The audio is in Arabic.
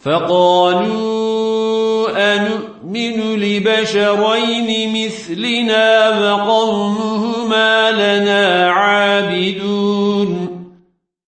فقالوا أنؤمن لبشرين مثلنا وقومهما لنا عابدون